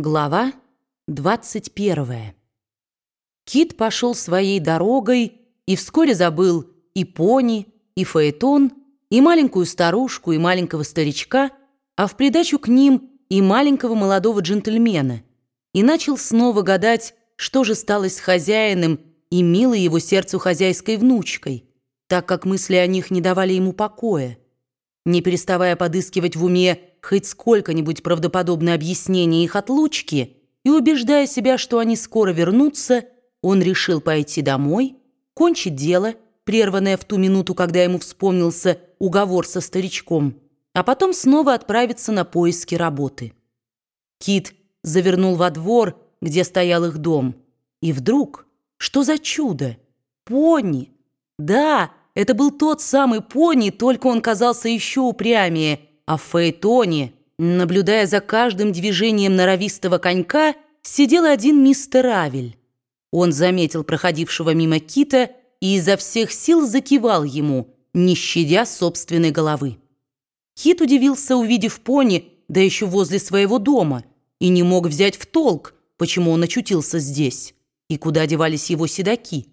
Глава 21. Кит пошел своей дорогой и вскоре забыл и пони, и фаэтон, и маленькую старушку, и маленького старичка, а в придачу к ним и маленького молодого джентльмена, и начал снова гадать, что же стало с хозяином и милой его сердцу хозяйской внучкой, так как мысли о них не давали ему покоя. Не переставая подыскивать в уме хоть сколько-нибудь правдоподобное объяснение их отлучки и убеждая себя, что они скоро вернутся, он решил пойти домой, кончить дело, прерванное в ту минуту, когда ему вспомнился уговор со старичком, а потом снова отправиться на поиски работы. Кит завернул во двор, где стоял их дом, и вдруг, что за чудо, пони! Да, это был тот самый пони, только он казался еще упрямее – а в фаэтоне, наблюдая за каждым движением норовистого конька, сидел один мистер Авель. Он заметил проходившего мимо кита и изо всех сил закивал ему, не щадя собственной головы. Кит удивился, увидев пони, да еще возле своего дома, и не мог взять в толк, почему он очутился здесь и куда девались его седаки.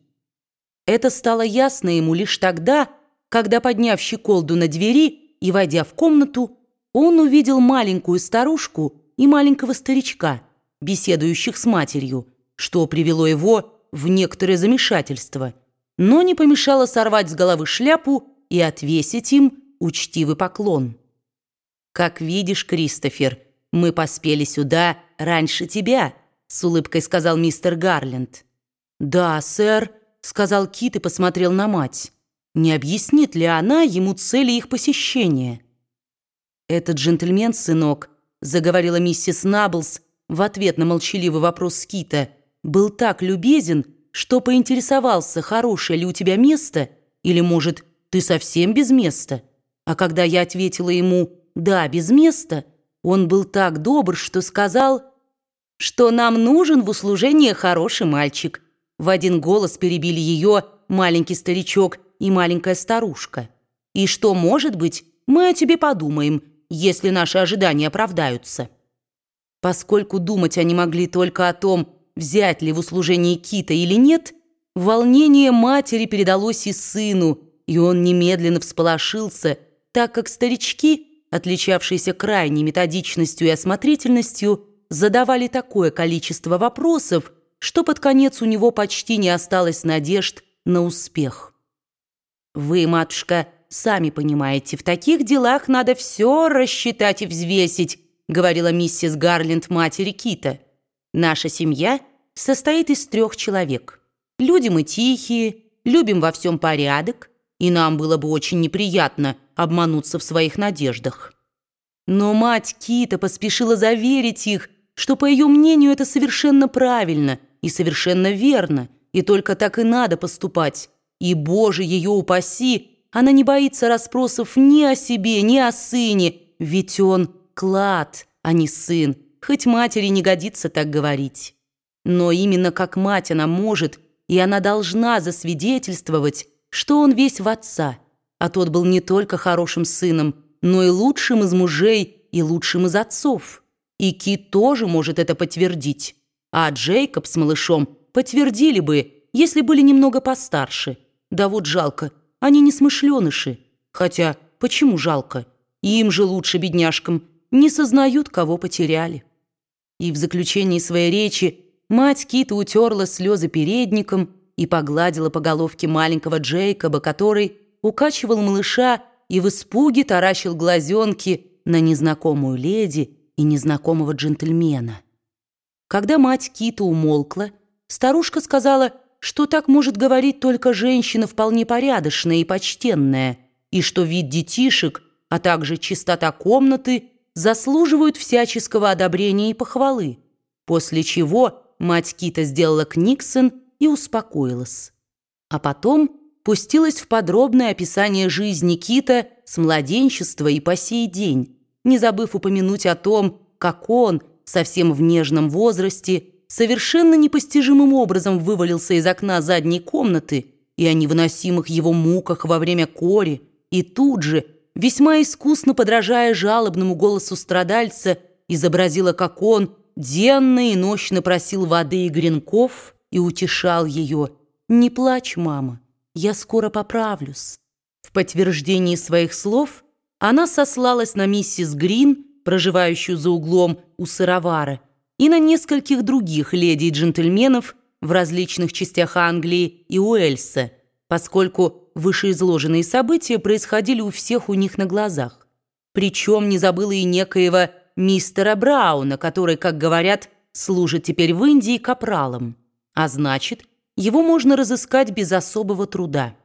Это стало ясно ему лишь тогда, когда, подняв щеколду на двери, и, войдя в комнату, он увидел маленькую старушку и маленького старичка, беседующих с матерью, что привело его в некоторое замешательство, но не помешало сорвать с головы шляпу и отвесить им учтивый поклон. «Как видишь, Кристофер, мы поспели сюда раньше тебя», с улыбкой сказал мистер Гарленд. «Да, сэр», — сказал Кит и посмотрел на мать. Не объяснит ли она ему цели их посещения? «Этот джентльмен, сынок», — заговорила миссис Наблс в ответ на молчаливый вопрос Кита, «был так любезен, что поинтересовался, хорошее ли у тебя место, или, может, ты совсем без места. А когда я ответила ему «да, без места», он был так добр, что сказал, что нам нужен в услужение хороший мальчик. В один голос перебили ее маленький старичок и маленькая старушка. И что, может быть, мы о тебе подумаем, если наши ожидания оправдаются». Поскольку думать они могли только о том, взять ли в услужение Кита или нет, волнение матери передалось и сыну, и он немедленно всполошился, так как старички, отличавшиеся крайней методичностью и осмотрительностью, задавали такое количество вопросов, что под конец у него почти не осталось надежд на успех. Вы, матушка, сами понимаете, в таких делах надо все рассчитать и взвесить, говорила миссис Гарленд матери Кита. Наша семья состоит из трех человек. Люди мы тихие, любим во всем порядок, и нам было бы очень неприятно обмануться в своих надеждах. Но мать Кита поспешила заверить их, что, по ее мнению, это совершенно правильно и совершенно верно, и только так и надо поступать. И, Боже, ее упаси, она не боится расспросов ни о себе, ни о сыне, ведь он клад, а не сын, хоть матери не годится так говорить. Но именно как мать она может, и она должна засвидетельствовать, что он весь в отца, а тот был не только хорошим сыном, но и лучшим из мужей и лучшим из отцов. И Кит тоже может это подтвердить. А Джейкоб с малышом подтвердили бы, если были немного постарше – да вот жалко, они не смышленыши. Хотя, почему жалко? Им же лучше, бедняжкам, не сознают, кого потеряли. И в заключении своей речи мать Кита утерла слезы передником и погладила по головке маленького Джейкоба, который укачивал малыша и в испуге таращил глазенки на незнакомую леди и незнакомого джентльмена. Когда мать Кита умолкла, старушка сказала – что так может говорить только женщина вполне порядочная и почтенная, и что вид детишек, а также чистота комнаты заслуживают всяческого одобрения и похвалы, после чего мать Кита сделала книксон и успокоилась. А потом пустилась в подробное описание жизни Кита с младенчества и по сей день, не забыв упомянуть о том, как он, совсем в нежном возрасте, совершенно непостижимым образом вывалился из окна задней комнаты и о невыносимых его муках во время кори, и тут же, весьма искусно подражая жалобному голосу страдальца, изобразила, как он, денно и ночно просил воды и гренков и утешал ее. «Не плачь, мама, я скоро поправлюсь». В подтверждении своих слов она сослалась на миссис Грин, проживающую за углом у сыровара, и на нескольких других леди и джентльменов в различных частях Англии и Уэльса, поскольку вышеизложенные события происходили у всех у них на глазах. Причем не забыла и некоего мистера Брауна, который, как говорят, служит теперь в Индии капралом, а значит, его можно разыскать без особого труда.